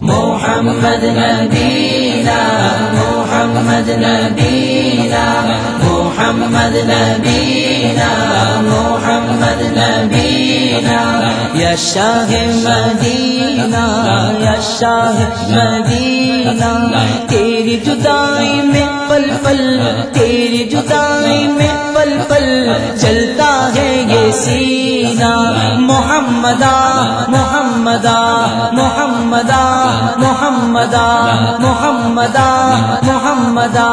محمد نبینا محمد نبینا محمد نبینا محمد نبینا یا شاہ مدینہ، یا شاہ مدینہ، تیری جدائی میں پل پل، تیری جدائی میں پل پل چلتا ہے یہ سینہ محمدہ محمدہ محمدہ محمدہ محمدہ محمدہ،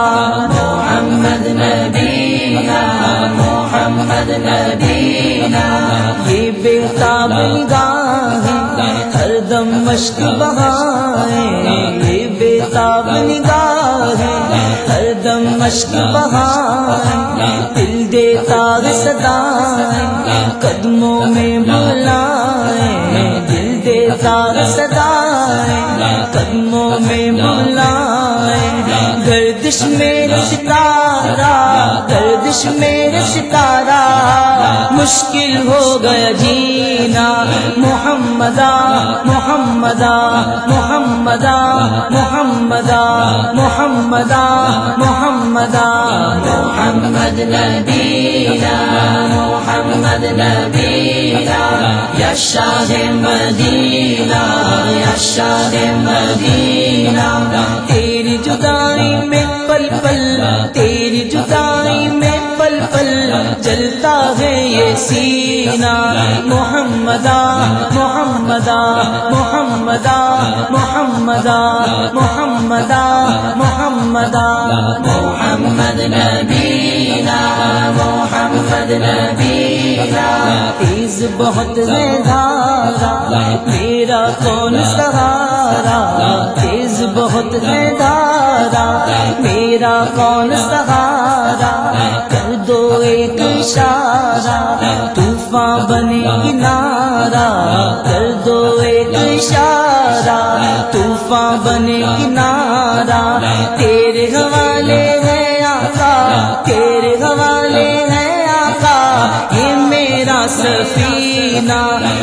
محمد نبینا محمد نبینا، یہ بیتا بلگاہ ہر دم مشق بہائے یہ بیتاب نگاہ ہر دم مشق بہائے دل دیتا صدا قدموں میں بلائے دل دیتا صدا قدموں میں بلائے گردش میرے ستارہ، گردش میرے ستارہ، مشکل ہو گیا جینا محمدہ محمد محمد محمد محمد محمد محمد نبینا محمد نبینا یا مدینہ یا مدینہ۔ یہ سینہ محمدہ محمدہ محمدہ محمدہ محمدہ محمدہ محمد نبینا محمد نبینا۔ تیز بہت دھارا میرا کون سہارا؟ تیز بہت دھارا میرا کون سہارا؟ کر دو ایک اشارہ طوفان بنے کنارا کر دو ایک اشارہ۔ طوفان بنے کنارا تیرے حوالے ہے آقا، تیرے سفینہ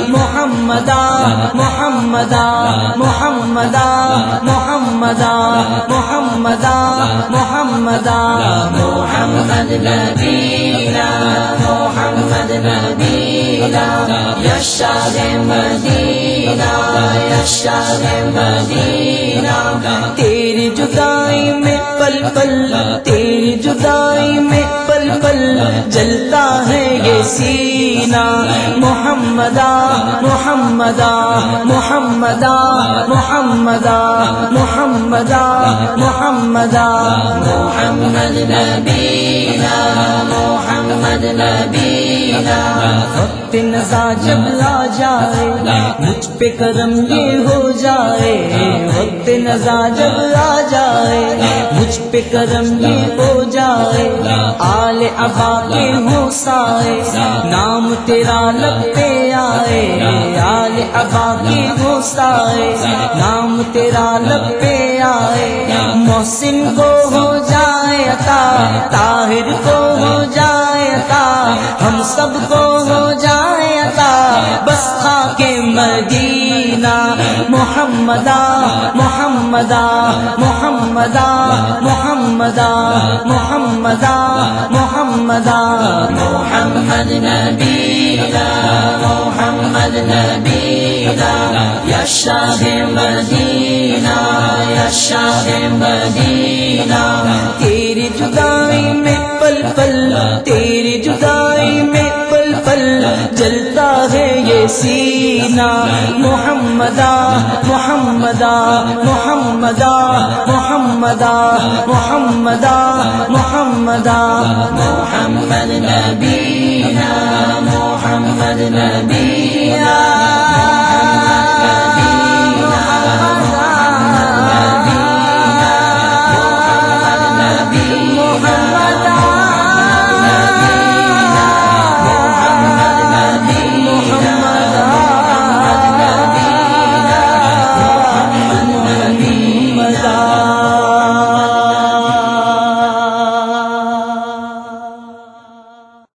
محمدہ محمدہ محمدہ محمدہ محمدہ محمدہ محمد نبینا محمد نبینا یا مدینہ مدینہ تیری جدائی میں پل پل، تیری جدائی میں پل پل، جلتا ہے یہ سینہ۔ محمدہ محمدہ محمدہ محمدہ محمدہ محمدہ۔ محمد نبینا، محمد نبینا۔ وقت نزا جب لا جائے، مجھ پہ کرم یہ ہو جائے۔ وقت نزا جب لا جائے، مجھ پہ کرم یہ ہو جائے۔ آل ابا کے ہو سائے، نام تیرا لب پہ آئے۔ آل ابا کے ہو سائے، نام تیرا لب پہ آئے۔ محسن کو ہو جائے عطا، طاہر کو ہو جائے عطا، ہم سب کو ہو جائے عطا۔ بس خاک مدینہ، محمدہ محمدہ محمدہ محمدہ محمدہ محمدہ۔ محمد نبینا محمد نبینا یا شاہ مدینہ۔ شاہ مدینہ۔ تیری جدائی میں پل پل تیری جدائی میں پل پل جلتا ہے یہ سینہ۔ محمدہ محمدہ محمدہ محمدہ محمدہ محمدہ۔ محمد نبینا، محمد نبی۔ نہ